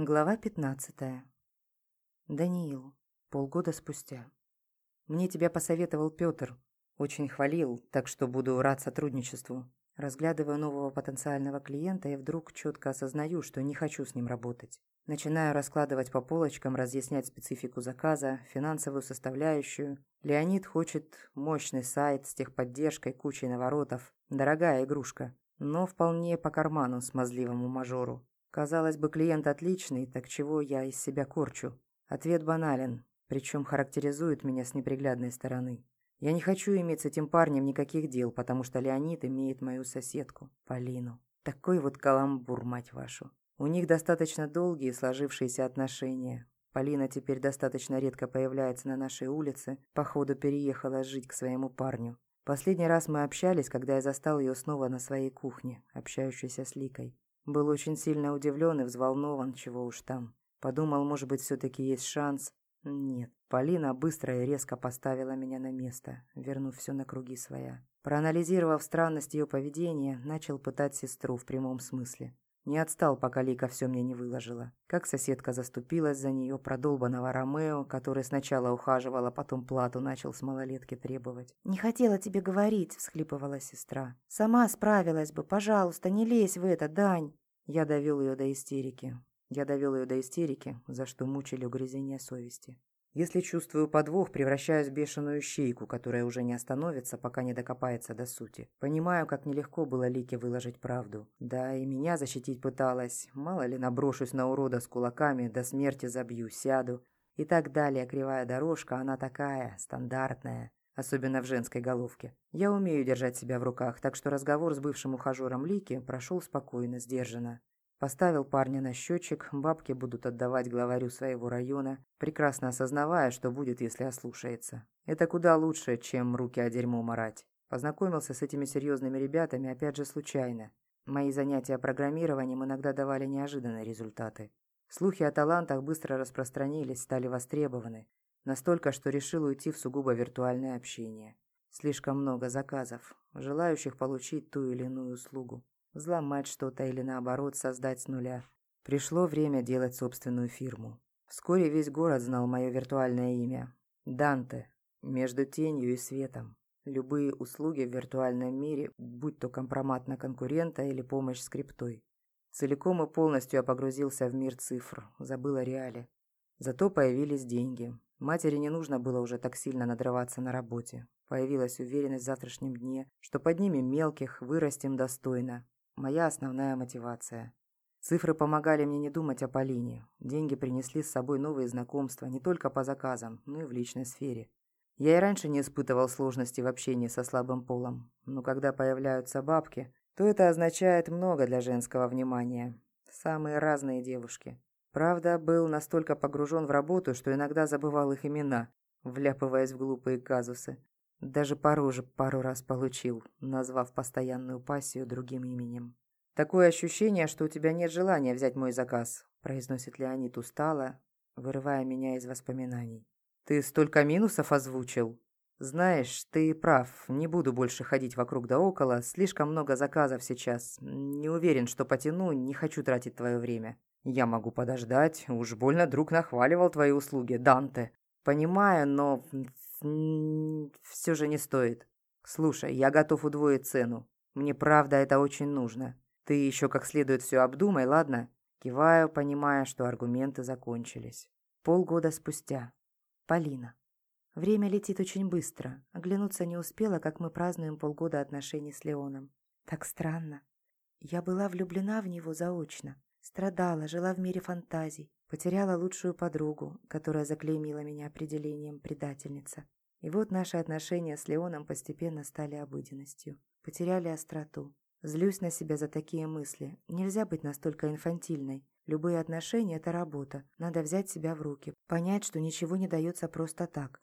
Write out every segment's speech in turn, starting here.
Глава 15. Даниил. Полгода спустя. Мне тебя посоветовал Петр. Очень хвалил, так что буду рад сотрудничеству. Разглядываю нового потенциального клиента и вдруг четко осознаю, что не хочу с ним работать. Начинаю раскладывать по полочкам, разъяснять специфику заказа, финансовую составляющую. Леонид хочет мощный сайт с техподдержкой, кучей наворотов. Дорогая игрушка, но вполне по карману смазливому мажору. Казалось бы, клиент отличный, так чего я из себя корчу? Ответ банален, причем характеризует меня с неприглядной стороны. Я не хочу иметь с этим парнем никаких дел, потому что Леонид имеет мою соседку, Полину. Такой вот каламбур, мать вашу. У них достаточно долгие сложившиеся отношения. Полина теперь достаточно редко появляется на нашей улице, походу переехала жить к своему парню. Последний раз мы общались, когда я застал ее снова на своей кухне, общающейся с Ликой. Был очень сильно удивлен и взволнован, чего уж там. Подумал, может быть, все-таки есть шанс. Нет, Полина быстро и резко поставила меня на место, вернув все на круги своя. Проанализировав странность ее поведения, начал пытать сестру в прямом смысле. Не отстал, пока Лика все мне не выложила. Как соседка заступилась за нее, продолбанного Ромео, который сначала ухаживал, а потом плату начал с малолетки требовать. «Не хотела тебе говорить», — всхлипывала сестра. «Сама справилась бы, пожалуйста, не лезь в это, Дань». Я довел ее до истерики. Я довел ее до истерики, за что мучили угрызения совести. Если чувствую подвох, превращаюсь в бешеную щейку, которая уже не остановится, пока не докопается до сути. Понимаю, как нелегко было Лике выложить правду. Да, и меня защитить пыталась. Мало ли наброшусь на урода с кулаками, до смерти забью, сяду. И так далее, кривая дорожка, она такая, стандартная. Особенно в женской головке. Я умею держать себя в руках, так что разговор с бывшим ухажером Лики прошел спокойно, сдержанно. Поставил парня на счетчик, бабки будут отдавать главарю своего района, прекрасно осознавая, что будет, если ослушается. Это куда лучше, чем руки о дерьмо марать. Познакомился с этими серьезными ребятами опять же случайно. Мои занятия программированием иногда давали неожиданные результаты. Слухи о талантах быстро распространились, стали востребованы. Настолько, что решил уйти в сугубо виртуальное общение. Слишком много заказов, желающих получить ту или иную услугу. Взломать что-то или наоборот создать с нуля. Пришло время делать собственную фирму. Вскоре весь город знал мое виртуальное имя. Данте. Между тенью и светом. Любые услуги в виртуальном мире, будь то компромат на конкурента или помощь скриптой. Целиком и полностью я погрузился в мир цифр, забыл о реале. Зато появились деньги. Матери не нужно было уже так сильно надрываться на работе. Появилась уверенность в завтрашнем дне, что поднимем мелких, вырастем достойно. Моя основная мотивация. Цифры помогали мне не думать о Полине. Деньги принесли с собой новые знакомства не только по заказам, но и в личной сфере. Я и раньше не испытывал сложности в общении со слабым полом, но когда появляются бабки, то это означает много для женского внимания. Самые разные девушки. Правда, был настолько погружен в работу, что иногда забывал их имена, вляпываясь в глупые казусы. Даже пару же пару раз получил, назвав постоянную пассию другим именем. «Такое ощущение, что у тебя нет желания взять мой заказ», произносит Леонид устало, вырывая меня из воспоминаний. «Ты столько минусов озвучил?» «Знаешь, ты прав, не буду больше ходить вокруг да около, слишком много заказов сейчас. Не уверен, что потяну, не хочу тратить твое время». «Я могу подождать, уж больно друг нахваливал твои услуги, Данте». «Понимаю, но все же не стоит. Слушай, я готов удвоить цену. Мне правда это очень нужно. Ты еще как следует все обдумай, ладно?» Киваю, понимая, что аргументы закончились. Полгода спустя. Полина. Время летит очень быстро. Оглянуться не успела, как мы празднуем полгода отношений с Леоном. Так странно. Я была влюблена в него заочно. Страдала, жила в мире фантазий, потеряла лучшую подругу, которая заклеймила меня определением предательница. И вот наши отношения с Леоном постепенно стали обыденностью, потеряли остроту. Злюсь на себя за такие мысли. Нельзя быть настолько инфантильной. Любые отношения – это работа. Надо взять себя в руки, понять, что ничего не дается просто так.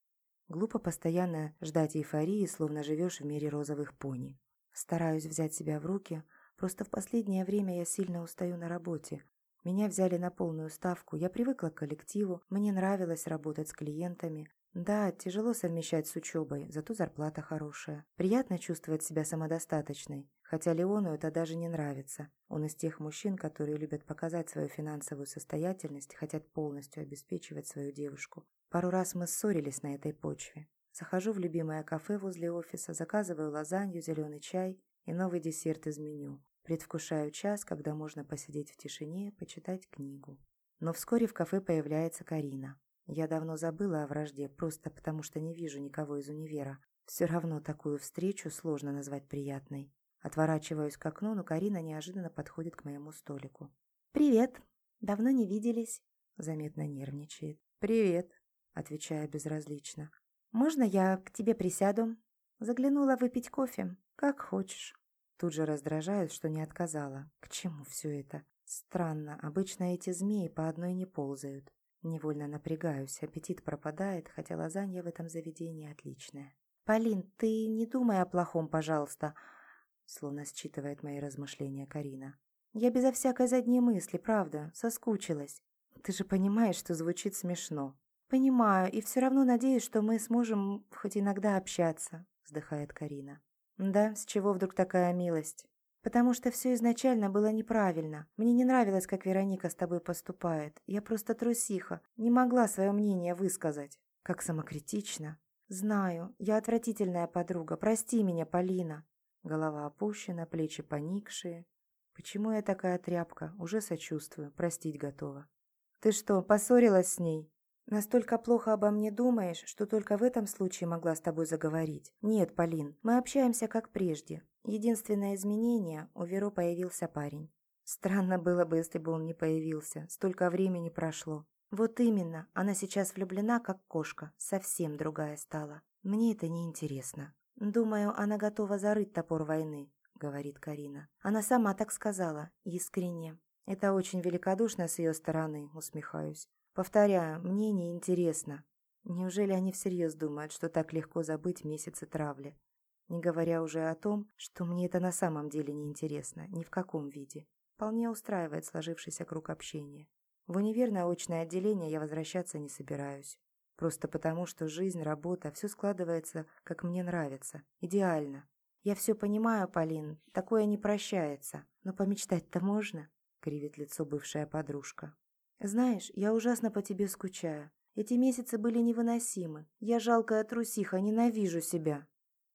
Глупо постоянно ждать эйфории, словно живешь в мире розовых пони. Стараюсь взять себя в руки – Просто в последнее время я сильно устаю на работе. Меня взяли на полную ставку, я привыкла к коллективу, мне нравилось работать с клиентами. Да, тяжело совмещать с учебой, зато зарплата хорошая. Приятно чувствовать себя самодостаточной. Хотя Леону это даже не нравится. Он из тех мужчин, которые любят показать свою финансовую состоятельность, хотят полностью обеспечивать свою девушку. Пару раз мы ссорились на этой почве. Захожу в любимое кафе возле офиса, заказываю лазанью, зеленый чай и новый десерт из меню. Предвкушаю час, когда можно посидеть в тишине, почитать книгу. Но вскоре в кафе появляется Карина. Я давно забыла о вражде, просто потому что не вижу никого из универа. Все равно такую встречу сложно назвать приятной. Отворачиваюсь к окну, но Карина неожиданно подходит к моему столику. «Привет! Давно не виделись!» Заметно нервничает. «Привет!» Отвечаю безразлично. «Можно я к тебе присяду?» Заглянула выпить кофе. «Как хочешь». Тут же раздражаюсь, что не отказала. К чему все это? Странно, обычно эти змеи по одной не ползают. Невольно напрягаюсь, аппетит пропадает, хотя лазанья в этом заведении отличная. «Полин, ты не думай о плохом, пожалуйста», словно считывает мои размышления Карина. «Я безо всякой задней мысли, правда, соскучилась. Ты же понимаешь, что звучит смешно». «Понимаю, и все равно надеюсь, что мы сможем хоть иногда общаться», вздыхает Карина. «Да, с чего вдруг такая милость?» Потому что все изначально было неправильно. Мне не нравилось, как Вероника с тобой поступает. Я просто трусиха, не могла свое мнение высказать. Как самокритично. Знаю, я отвратительная подруга. Прости меня, Полина. Голова опущена, плечи поникшие. Почему я такая тряпка? Уже сочувствую, простить готова. Ты что, поссорилась с ней? Настолько плохо обо мне думаешь, что только в этом случае могла с тобой заговорить. Нет, Полин, мы общаемся как прежде. Единственное изменение – у Веро появился парень. Странно было бы, если бы он не появился. Столько времени прошло. Вот именно, она сейчас влюблена, как кошка. Совсем другая стала. Мне это не интересно. Думаю, она готова зарыть топор войны, говорит Карина. Она сама так сказала, искренне. Это очень великодушно с ее стороны, усмехаюсь. Повторяю, мне не интересно. Неужели они всерьез думают, что так легко забыть месяцы травли? Не говоря уже о том, что мне это на самом деле не интересно, ни в каком виде. Вполне устраивает сложившийся круг общения. В универ очное отделение я возвращаться не собираюсь. Просто потому, что жизнь, работа, все складывается, как мне нравится. Идеально. Я все понимаю, Полин, такое не прощается. Но помечтать-то можно, кривит лицо бывшая подружка. Знаешь, я ужасно по тебе скучаю. Эти месяцы были невыносимы. Я жалкая трусиха, ненавижу себя.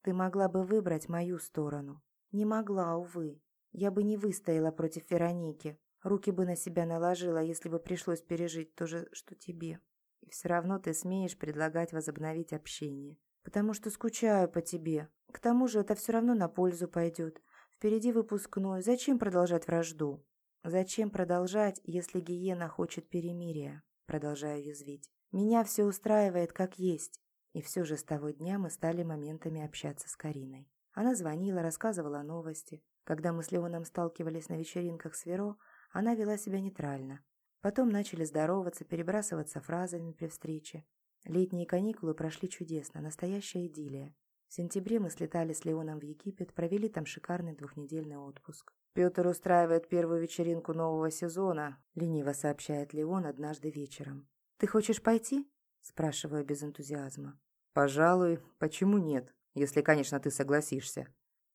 Ты могла бы выбрать мою сторону. Не могла, увы. Я бы не выстояла против Вероники. Руки бы на себя наложила, если бы пришлось пережить то же, что тебе. И все равно ты смеешь предлагать возобновить общение. Потому что скучаю по тебе. К тому же это все равно на пользу пойдет. Впереди выпускной. Зачем продолжать вражду? «Зачем продолжать, если гиена хочет перемирия?» Продолжаю язвить. «Меня все устраивает как есть». И все же с того дня мы стали моментами общаться с Кариной. Она звонила, рассказывала новости. Когда мы с Леоном сталкивались на вечеринках с Веро, она вела себя нейтрально. Потом начали здороваться, перебрасываться фразами при встрече. Летние каникулы прошли чудесно, настоящая идиллия. В сентябре мы слетали с Леоном в Египет, провели там шикарный двухнедельный отпуск. «Петр устраивает первую вечеринку нового сезона», — лениво сообщает Леон однажды вечером. «Ты хочешь пойти?» — спрашиваю без энтузиазма. «Пожалуй. Почему нет? Если, конечно, ты согласишься.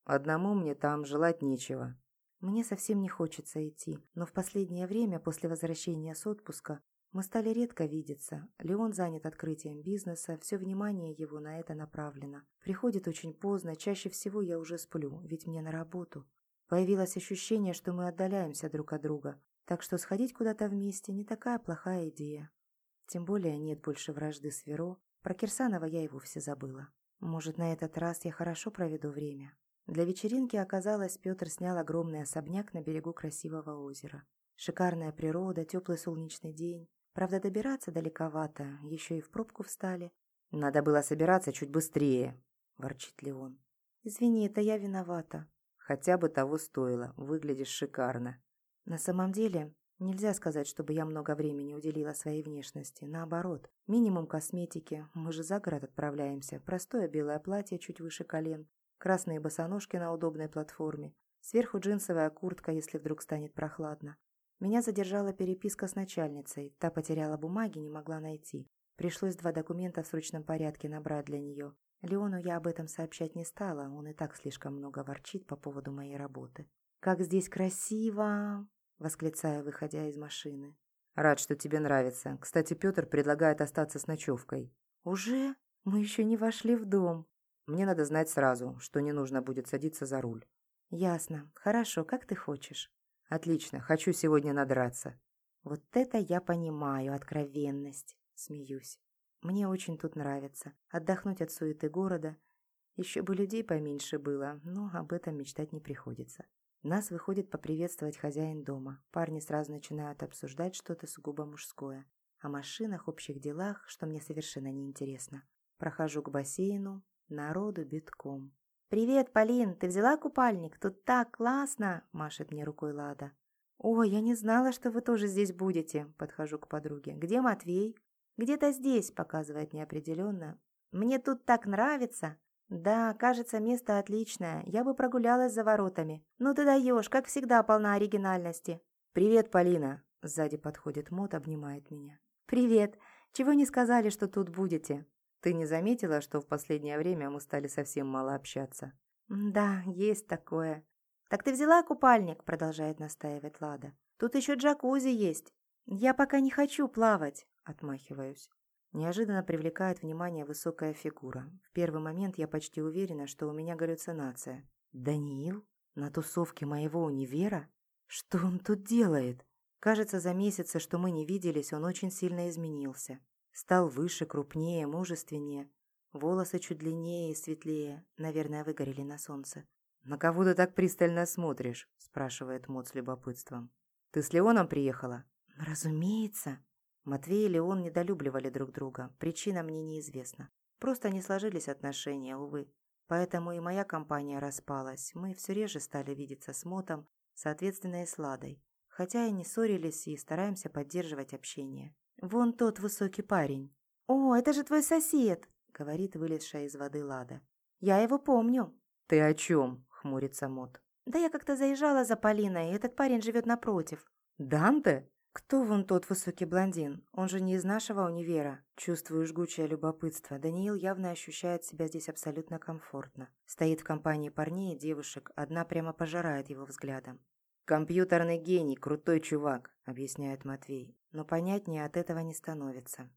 Одному мне там желать нечего». Мне совсем не хочется идти, но в последнее время, после возвращения с отпуска, мы стали редко видеться. Леон занят открытием бизнеса, все внимание его на это направлено. Приходит очень поздно, чаще всего я уже сплю, ведь мне на работу. Появилось ощущение, что мы отдаляемся друг от друга, так что сходить куда-то вместе не такая плохая идея. Тем более нет больше вражды с Веро, про Кирсанова я и вовсе забыла. Может, на этот раз я хорошо проведу время. Для вечеринки оказалось, Петр снял огромный особняк на берегу красивого озера. Шикарная природа, теплый солнечный день. Правда, добираться далековато, еще и в пробку встали. «Надо было собираться чуть быстрее», – ворчит Леон. «Извини, это я виновата», Хотя бы того стоило, выглядишь шикарно. На самом деле, нельзя сказать, чтобы я много времени уделила своей внешности. Наоборот, минимум косметики, мы же за город отправляемся. Простое белое платье чуть выше колен, красные босоножки на удобной платформе, сверху джинсовая куртка, если вдруг станет прохладно. Меня задержала переписка с начальницей, та потеряла бумаги, не могла найти. Пришлось два документа в срочном порядке набрать для нее. Леону я об этом сообщать не стала, он и так слишком много ворчит по поводу моей работы. «Как здесь красиво!» — восклицаю, выходя из машины. «Рад, что тебе нравится. Кстати, Петр предлагает остаться с ночевкой». «Уже? Мы еще не вошли в дом». «Мне надо знать сразу, что не нужно будет садиться за руль». «Ясно. Хорошо, как ты хочешь». «Отлично. Хочу сегодня надраться». «Вот это я понимаю, откровенность». Смеюсь. Мне очень тут нравится. Отдохнуть от суеты города. Еще бы людей поменьше было, но об этом мечтать не приходится. Нас выходит поприветствовать хозяин дома. Парни сразу начинают обсуждать что-то сугубо мужское. О машинах, общих делах, что мне совершенно неинтересно. Прохожу к бассейну. Народу битком. «Привет, Полин! Ты взяла купальник? Тут так классно!» – машет мне рукой Лада. «Ой, я не знала, что вы тоже здесь будете», – подхожу к подруге. «Где Матвей?» «Где-то здесь», – показывает неопределенно. «Мне тут так нравится». «Да, кажется, место отличное. Я бы прогулялась за воротами. Ну ты даешь, как всегда, полна оригинальности». «Привет, Полина!» – сзади подходит Мот, обнимает меня. «Привет! Чего не сказали, что тут будете?» «Ты не заметила, что в последнее время мы стали совсем мало общаться?» «Да, есть такое». «Так ты взяла купальник?» – продолжает настаивать Лада. «Тут еще джакузи есть». «Я пока не хочу плавать», – отмахиваюсь. Неожиданно привлекает внимание высокая фигура. В первый момент я почти уверена, что у меня галлюцинация. «Даниил? На тусовке моего универа? Что он тут делает?» Кажется, за месяцы, что мы не виделись, он очень сильно изменился. Стал выше, крупнее, мужественнее. Волосы чуть длиннее и светлее. Наверное, выгорели на солнце. «На кого ты так пристально смотришь?» – спрашивает Мот с любопытством. «Ты с Леоном приехала?» «Разумеется», Матвей и Леон недолюбливали друг друга, причина мне неизвестна. Просто не сложились отношения, увы. Поэтому и моя компания распалась, мы все реже стали видеться с Мотом, соответственно и с Ладой. Хотя и не ссорились и стараемся поддерживать общение. «Вон тот высокий парень». «О, это же твой сосед!» — говорит вылезшая из воды Лада. «Я его помню». «Ты о чем?» — хмурится Мот. «Да я как-то заезжала за Полиной, и этот парень живет напротив». «Данте?» «Кто вон тот высокий блондин? Он же не из нашего универа». Чувствую жгучее любопытство. Даниил явно ощущает себя здесь абсолютно комфортно. Стоит в компании парней и девушек, одна прямо пожирает его взглядом. «Компьютерный гений, крутой чувак», — объясняет Матвей. Но понятнее от этого не становится.